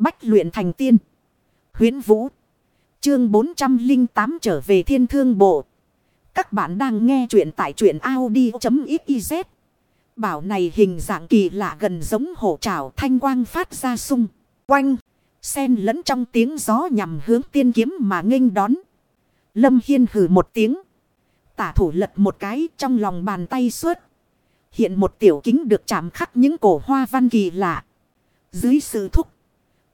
Bách luyện thành tiên. huyễn Vũ. Chương 408 trở về thiên thương bộ. Các bạn đang nghe truyện tại truyện Audi.xyz. Bảo này hình dạng kỳ lạ gần giống hổ trảo thanh quang phát ra sung. Quanh. Xen lẫn trong tiếng gió nhằm hướng tiên kiếm mà nghênh đón. Lâm Hiên hử một tiếng. Tả thủ lật một cái trong lòng bàn tay suốt. Hiện một tiểu kính được chạm khắc những cổ hoa văn kỳ lạ. Dưới sự thúc.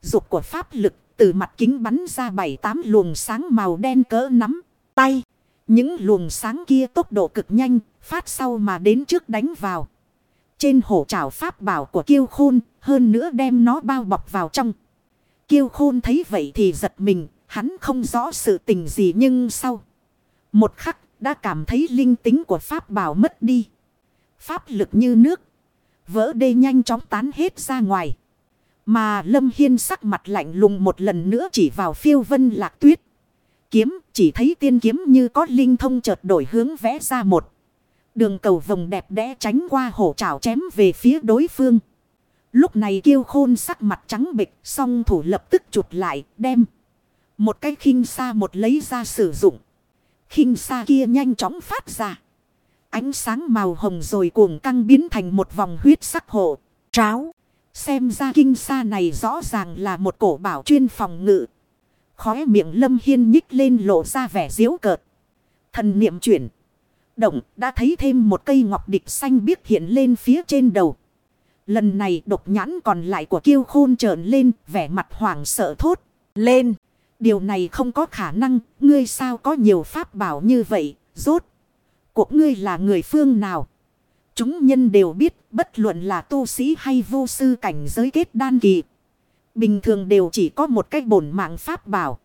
Dục của pháp lực từ mặt kính bắn ra bảy tám luồng sáng màu đen cỡ nắm. Tay. Những luồng sáng kia tốc độ cực nhanh. Phát sau mà đến trước đánh vào. Trên hổ trảo pháp bảo của kiêu khôn. Hơn nữa đem nó bao bọc vào trong. Kiêu khôn thấy vậy thì giật mình. Hắn không rõ sự tình gì nhưng sau. Một khắc đã cảm thấy linh tính của pháp bảo mất đi. Pháp lực như nước. Vỡ đê nhanh chóng tán hết ra ngoài. Mà Lâm Hiên sắc mặt lạnh lùng một lần nữa chỉ vào phiêu vân lạc tuyết. Kiếm, chỉ thấy tiên kiếm như có linh thông chợt đổi hướng vẽ ra một. Đường cầu vòng đẹp đẽ tránh qua hổ trảo chém về phía đối phương. Lúc này kiêu khôn sắc mặt trắng bịch song thủ lập tức chụt lại, đem. Một cái khinh xa một lấy ra sử dụng. khinh xa kia nhanh chóng phát ra. Ánh sáng màu hồng rồi cuồng căng biến thành một vòng huyết sắc hộ. Tráo. Xem ra kinh xa này rõ ràng là một cổ bảo chuyên phòng ngự. Khóe miệng lâm hiên nhích lên lộ ra vẻ diễu cợt. Thần niệm chuyển. Động, đã thấy thêm một cây ngọc địch xanh biếc hiện lên phía trên đầu. Lần này độc nhãn còn lại của kiêu khôn trợn lên, vẻ mặt hoảng sợ thốt. Lên. Điều này không có khả năng. Ngươi sao có nhiều pháp bảo như vậy. Rốt. Cuộc ngươi là người phương nào? Chúng nhân đều biết bất luận là tu sĩ hay vô sư cảnh giới kết đan kỳ. Bình thường đều chỉ có một cách bổn mạng pháp bảo.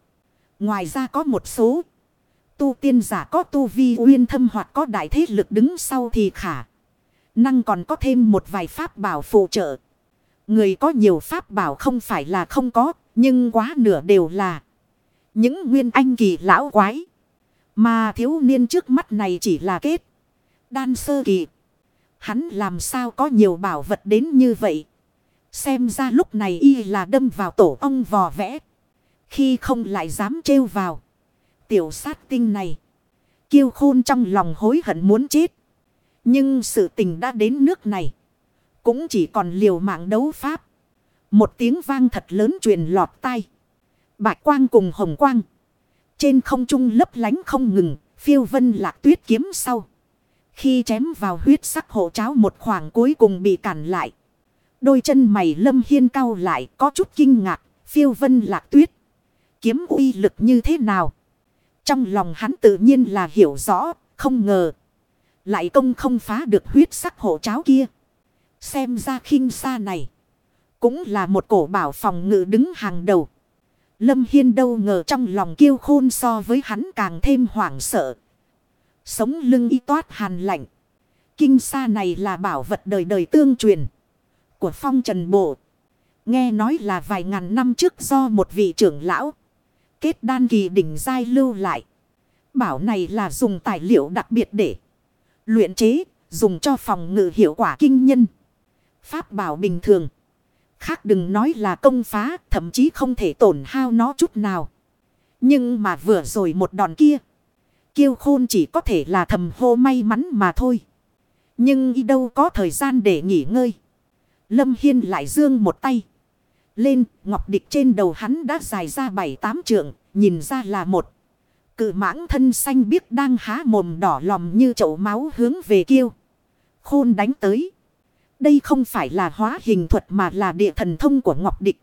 Ngoài ra có một số tu tiên giả có tu vi uyên thâm hoặc có đại thế lực đứng sau thì khả. Năng còn có thêm một vài pháp bảo phụ trợ. Người có nhiều pháp bảo không phải là không có, nhưng quá nửa đều là những nguyên anh kỳ lão quái. Mà thiếu niên trước mắt này chỉ là kết. Đan sơ kỳ. Hắn làm sao có nhiều bảo vật đến như vậy. Xem ra lúc này y là đâm vào tổ ong vò vẽ. Khi không lại dám trêu vào. Tiểu sát tinh này. Kiêu khôn trong lòng hối hận muốn chết. Nhưng sự tình đã đến nước này. Cũng chỉ còn liều mạng đấu pháp. Một tiếng vang thật lớn truyền lọt tai. Bạch quang cùng hồng quang. Trên không trung lấp lánh không ngừng. Phiêu vân lạc tuyết kiếm sau. Khi chém vào huyết sắc hộ cháo một khoảng cuối cùng bị cản lại. Đôi chân mày lâm hiên cao lại, có chút kinh ngạc. Phiêu vân lạc tuyết. Kiếm uy lực như thế nào? Trong lòng hắn tự nhiên là hiểu rõ. Không ngờ. Lại công không phá được huyết sắc hộ cháo kia. Xem ra khinh xa này. Cũng là một cổ bảo phòng ngự đứng hàng đầu. Lâm Hiên đâu ngờ trong lòng kiêu khôn so với hắn càng thêm hoảng sợ. Sống lưng y toát hàn lạnh. Kinh sa này là bảo vật đời đời tương truyền. Của phong trần bộ. Nghe nói là vài ngàn năm trước do một vị trưởng lão. Kết đan kỳ đỉnh giai lưu lại. Bảo này là dùng tài liệu đặc biệt để luyện chế. Dùng cho phòng ngự hiệu quả kinh nhân. Pháp bảo bình thường. Khác đừng nói là công phá. Thậm chí không thể tổn hao nó chút nào. Nhưng mà vừa rồi một đòn kia. Kiêu khôn chỉ có thể là thầm hô may mắn mà thôi. Nhưng y đâu có thời gian để nghỉ ngơi. Lâm Hiên lại dương một tay. Lên, ngọc địch trên đầu hắn đã dài ra bảy tám trượng, nhìn ra là một. Cự mãng thân xanh biếc đang há mồm đỏ lòm như chậu máu hướng về kiêu. Khôn đánh tới. Đây không phải là hóa hình thuật mà là địa thần thông của ngọc địch.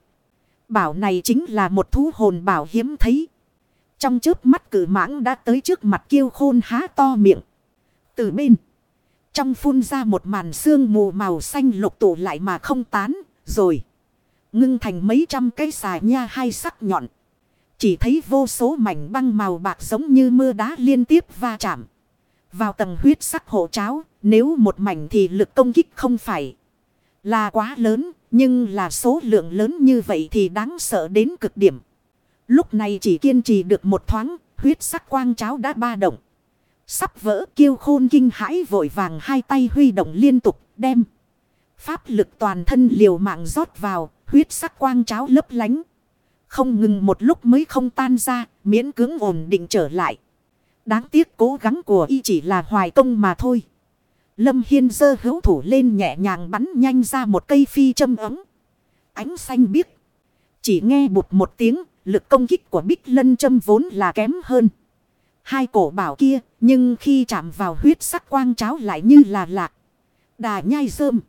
Bảo này chính là một thú hồn bảo hiếm thấy. Trong trước mắt cử mãng đã tới trước mặt kiêu khôn há to miệng. Từ bên. Trong phun ra một màn xương mù màu xanh lục tụ lại mà không tán. Rồi. Ngưng thành mấy trăm cái xà nha hai sắc nhọn. Chỉ thấy vô số mảnh băng màu bạc giống như mưa đá liên tiếp va chạm. Vào tầng huyết sắc hộ cháo. Nếu một mảnh thì lực công kích không phải là quá lớn. Nhưng là số lượng lớn như vậy thì đáng sợ đến cực điểm. Lúc này chỉ kiên trì được một thoáng, huyết sắc quang cháo đã ba động. Sắp vỡ kiêu khôn kinh hãi vội vàng hai tay huy động liên tục đem. Pháp lực toàn thân liều mạng rót vào, Huyết sắc quang cháo lấp lánh. Không ngừng một lúc mới không tan ra, miễn cưỡng ổn định trở lại. Đáng tiếc cố gắng của y chỉ là hoài công mà thôi. Lâm Hiên dơ hữu thủ lên nhẹ nhàng bắn nhanh ra một cây phi châm ấm. Ánh xanh biếc. Chỉ nghe bụt một tiếng, lực công kích của bích lân châm vốn là kém hơn. Hai cổ bảo kia, nhưng khi chạm vào huyết sắc quang cháo lại như là lạc. Đà nhai rơm.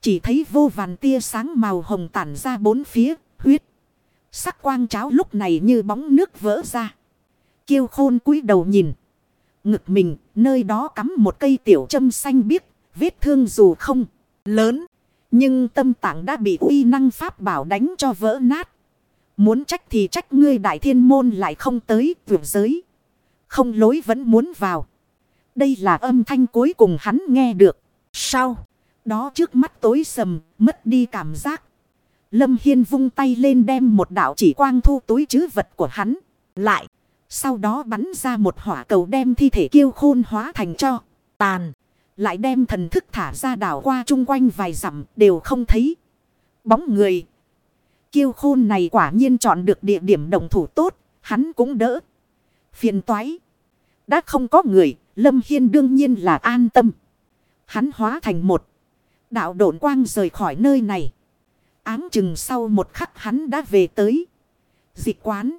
Chỉ thấy vô vàn tia sáng màu hồng tản ra bốn phía, huyết. Sắc quang cháo lúc này như bóng nước vỡ ra. Kiêu khôn cúi đầu nhìn. Ngực mình, nơi đó cắm một cây tiểu châm xanh biếc, vết thương dù không lớn. Nhưng tâm tạng đã bị uy năng pháp bảo đánh cho vỡ nát. Muốn trách thì trách ngươi đại thiên môn lại không tới vượt giới. Không lối vẫn muốn vào. Đây là âm thanh cuối cùng hắn nghe được. Sao? Đó trước mắt tối sầm, mất đi cảm giác. Lâm Hiên vung tay lên đem một đạo chỉ quang thu túi chứ vật của hắn. Lại. Sau đó bắn ra một hỏa cầu đem thi thể kiêu khôn hóa thành cho. Tàn. Lại đem thần thức thả ra đảo qua chung quanh vài dặm đều không thấy. Bóng người. Kiêu khôn này quả nhiên chọn được địa điểm đồng thủ tốt. Hắn cũng đỡ. Phiền toái. Đã không có người. Lâm Hiên đương nhiên là an tâm. Hắn hóa thành một. Đạo độn quang rời khỏi nơi này. Áng chừng sau một khắc hắn đã về tới. Dịch quán.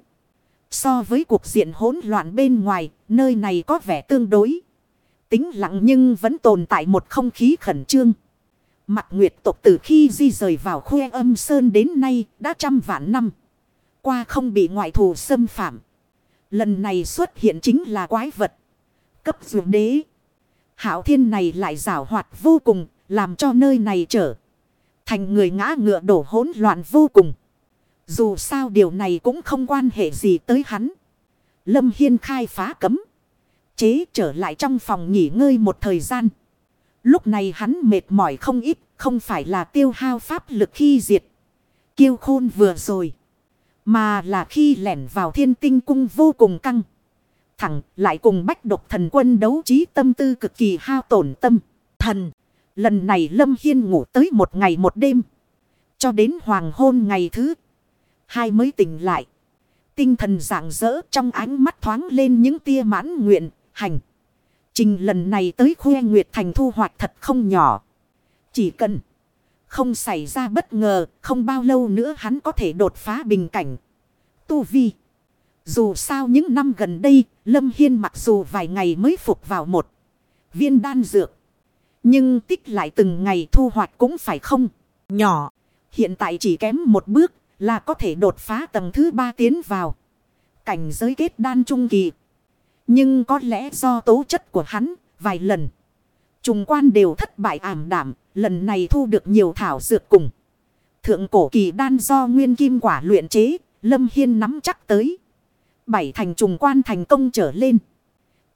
So với cuộc diện hỗn loạn bên ngoài, nơi này có vẻ tương đối. Tính lặng nhưng vẫn tồn tại một không khí khẩn trương. Mặt nguyệt tộc từ khi di rời vào khuê âm sơn đến nay đã trăm vạn năm. Qua không bị ngoại thù xâm phạm. Lần này xuất hiện chính là quái vật. Cấp dù đế. Hảo thiên này lại rảo hoạt vô cùng, làm cho nơi này trở. Thành người ngã ngựa đổ hỗn loạn vô cùng. Dù sao điều này cũng không quan hệ gì tới hắn. Lâm Hiên khai phá cấm. Chế trở lại trong phòng nghỉ ngơi một thời gian. Lúc này hắn mệt mỏi không ít, không phải là tiêu hao pháp lực khi diệt. Kiêu khôn vừa rồi. Mà là khi lẻn vào thiên tinh cung vô cùng căng. Thẳng lại cùng bách độc thần quân đấu trí tâm tư cực kỳ hao tổn tâm. Thần. Lần này Lâm Hiên ngủ tới một ngày một đêm. Cho đến hoàng hôn ngày thứ hai mới tỉnh lại. Tinh thần rạng rỡ trong ánh mắt thoáng lên những tia mãn nguyện, hành. Trình lần này tới khuê Nguyệt Thành thu hoạch thật không nhỏ. Chỉ cần không xảy ra bất ngờ, không bao lâu nữa hắn có thể đột phá bình cảnh. Tu Vi. Dù sao những năm gần đây, Lâm Hiên mặc dù vài ngày mới phục vào một viên đan dược. Nhưng tích lại từng ngày thu hoạch cũng phải không. Nhỏ. Hiện tại chỉ kém một bước là có thể đột phá tầng thứ ba tiến vào. Cảnh giới kết đan trung kỳ. Nhưng có lẽ do tố chất của hắn, vài lần. Trùng quan đều thất bại ảm đảm, lần này thu được nhiều thảo dược cùng. Thượng cổ kỳ đan do nguyên kim quả luyện chế, Lâm Hiên nắm chắc tới. Bảy thành trùng quan thành công trở lên.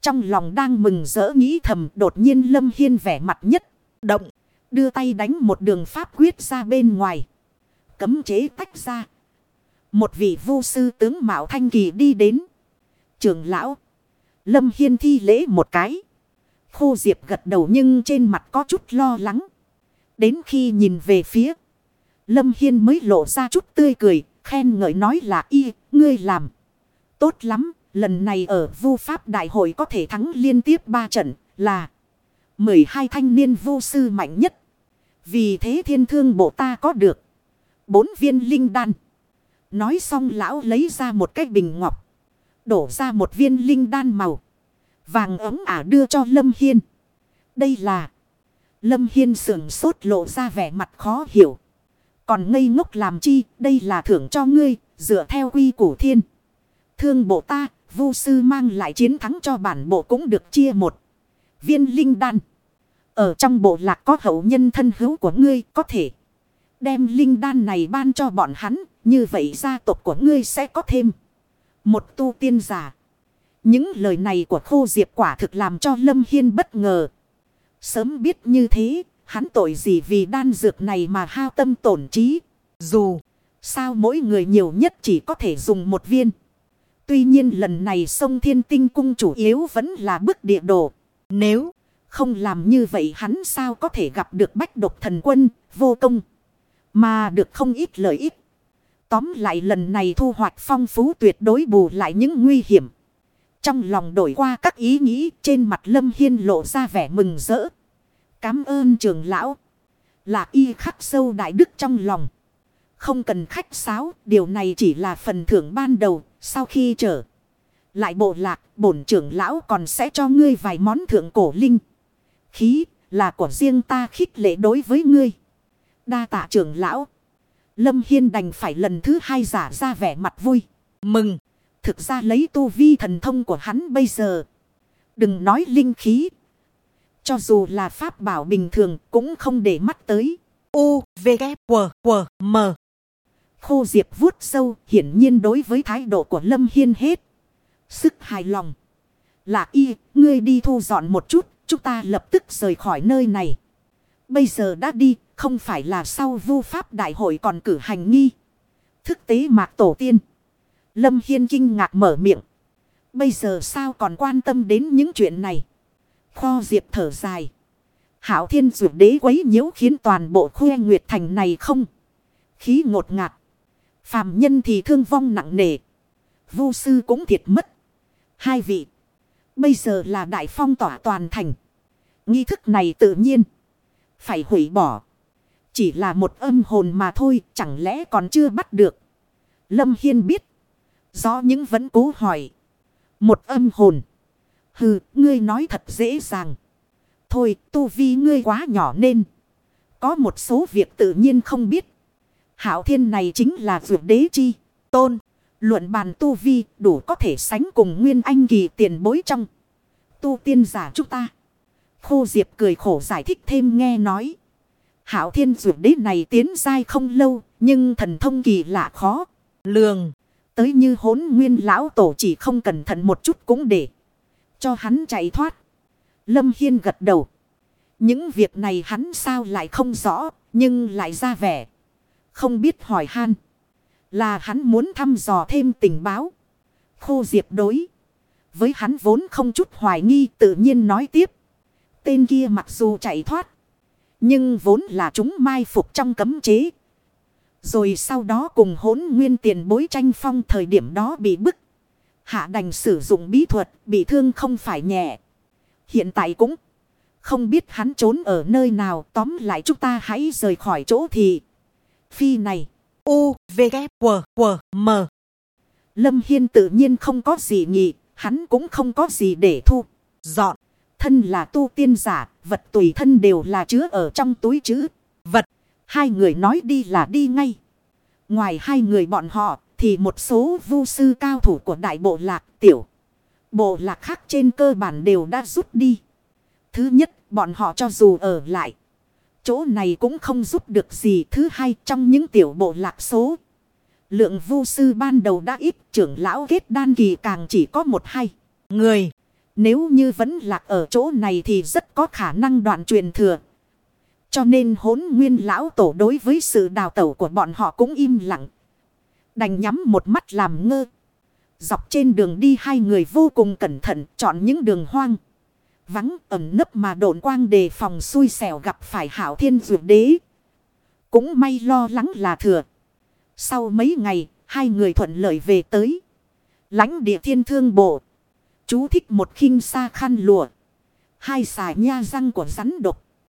Trong lòng đang mừng rỡ nghĩ thầm đột nhiên Lâm Hiên vẻ mặt nhất, động, đưa tay đánh một đường pháp quyết ra bên ngoài cấm chế tách ra. Một vị vu sư tướng Mạo Thanh Kỳ đi đến. Trường lão. Lâm Hiên thi lễ một cái. Khu Diệp gật đầu nhưng trên mặt có chút lo lắng. Đến khi nhìn về phía. Lâm Hiên mới lộ ra chút tươi cười. Khen ngợi nói là y, ngươi làm. Tốt lắm, lần này ở vu pháp đại hội có thể thắng liên tiếp ba trận là 12 thanh niên vu sư mạnh nhất. Vì thế thiên thương bộ ta có được bốn viên linh đan. Nói xong lão lấy ra một cái bình ngọc. Đổ ra một viên linh đan màu. Vàng ấm ả đưa cho Lâm Hiên. Đây là. Lâm Hiên sườn sốt lộ ra vẻ mặt khó hiểu. Còn ngây ngốc làm chi. Đây là thưởng cho ngươi. Dựa theo quy củ thiên. Thương bộ ta. Vu sư mang lại chiến thắng cho bản bộ cũng được chia một. Viên linh đan. Ở trong bộ lạc có hậu nhân thân hữu của ngươi, có thể. Đem linh đan này ban cho bọn hắn. Như vậy gia tộc của ngươi sẽ có thêm. Một tu tiên giả. Những lời này của khô diệp quả thực làm cho Lâm Hiên bất ngờ. Sớm biết như thế. Hắn tội gì vì đan dược này mà hao tâm tổn trí. Dù. Sao mỗi người nhiều nhất chỉ có thể dùng một viên. Tuy nhiên lần này sông thiên tinh cung chủ yếu vẫn là bức địa đồ. Nếu không làm như vậy hắn sao có thể gặp được bách độc thần quân, vô công. Mà được không ít lợi ích. Tóm lại lần này thu hoạch phong phú tuyệt đối bù lại những nguy hiểm. Trong lòng đổi qua các ý nghĩ trên mặt Lâm Hiên lộ ra vẻ mừng rỡ. Cám ơn trường lão. Là y khắc sâu đại đức trong lòng. Không cần khách sáo, điều này chỉ là phần thưởng ban đầu, sau khi trở. Lại bộ lạc, bổn trưởng lão còn sẽ cho ngươi vài món thượng cổ linh. Khí, là của riêng ta khích lệ đối với ngươi. Đa tạ trưởng lão. Lâm Hiên đành phải lần thứ hai giả ra vẻ mặt vui. Mừng. Thực ra lấy tu vi thần thông của hắn bây giờ. Đừng nói linh khí. Cho dù là pháp bảo bình thường cũng không để mắt tới. U, V, K, W, W, M. Khô Diệp vuốt sâu hiển nhiên đối với thái độ của Lâm Hiên hết. Sức hài lòng. Là y, ngươi đi thu dọn một chút, chúng ta lập tức rời khỏi nơi này. Bây giờ đã đi, không phải là sau vu pháp đại hội còn cử hành nghi. Thức tế mạc tổ tiên. Lâm Hiên kinh ngạc mở miệng. Bây giờ sao còn quan tâm đến những chuyện này? Kho diệp thở dài. Hảo thiên dụ đế quấy nhiễu khiến toàn bộ khuê nguyệt thành này không. Khí ngột ngạt. Phàm nhân thì thương vong nặng nề. Vu sư cũng thiệt mất. Hai vị. Bây giờ là đại phong tỏa toàn thành. Nghi thức này tự nhiên. Phải hủy bỏ. Chỉ là một âm hồn mà thôi. Chẳng lẽ còn chưa bắt được. Lâm Hiên biết. Do những vẫn cố hỏi. Một âm hồn. Hừ, ngươi nói thật dễ dàng. Thôi, tu vi ngươi quá nhỏ nên. Có một số việc tự nhiên không biết. Hảo thiên này chính là vượt đế chi. Tôn, luận bàn tu vi đủ có thể sánh cùng nguyên anh kỳ tiền bối trong. Tu tiên giả chúng ta. Khô Diệp cười khổ giải thích thêm nghe nói. Hảo thiên vượt đế này tiến dai không lâu, nhưng thần thông kỳ lạ khó. Lường, tới như hốn nguyên lão tổ chỉ không cẩn thận một chút cũng để cho hắn chạy thoát. Lâm Hiên gật đầu. Những việc này hắn sao lại không rõ, nhưng lại ra vẻ. Không biết hỏi han. Là hắn muốn thăm dò thêm tình báo. Khô Diệp đối. Với hắn vốn không chút hoài nghi tự nhiên nói tiếp. Tên kia mặc dù chạy thoát. Nhưng vốn là chúng mai phục trong cấm chế. Rồi sau đó cùng hốn nguyên tiền bối tranh phong thời điểm đó bị bức. Hạ đành sử dụng bí thuật bị thương không phải nhẹ. Hiện tại cũng không biết hắn trốn ở nơi nào tóm lại chúng ta hãy rời khỏi chỗ thì. Phi này. U, V, K, W, W, M. Lâm Hiên tự nhiên không có gì nghị. Hắn cũng không có gì để thu. Dọn. Thân là tu tiên giả. Vật tùy thân đều là chứa ở trong túi chữ. Vật. Hai người nói đi là đi ngay. Ngoài hai người bọn họ thì một số vu sư cao thủ của đại bộ lạc tiểu. Bộ lạc khác trên cơ bản đều đã rút đi. Thứ nhất, bọn họ cho dù ở lại. Chỗ này cũng không giúp được gì. Thứ hai, trong những tiểu bộ lạc số. Lượng vu sư ban đầu đã ít, trưởng lão kết đan kỳ càng chỉ có một hai người. Nếu như vẫn lạc ở chỗ này thì rất có khả năng đoạn truyền thừa. Cho nên hốn nguyên lão tổ đối với sự đào tẩu của bọn họ cũng im lặng. Đành nhắm một mắt làm ngơ. Dọc trên đường đi hai người vô cùng cẩn thận chọn những đường hoang. Vắng ẩm nấp mà độn quang đề phòng xui xẻo gặp phải hảo thiên dược đế. Cũng may lo lắng là thừa. Sau mấy ngày, hai người thuận lợi về tới. lãnh địa thiên thương bộ. Chú thích một khinh xa khăn lụa. Hai xài nha răng của rắn độc.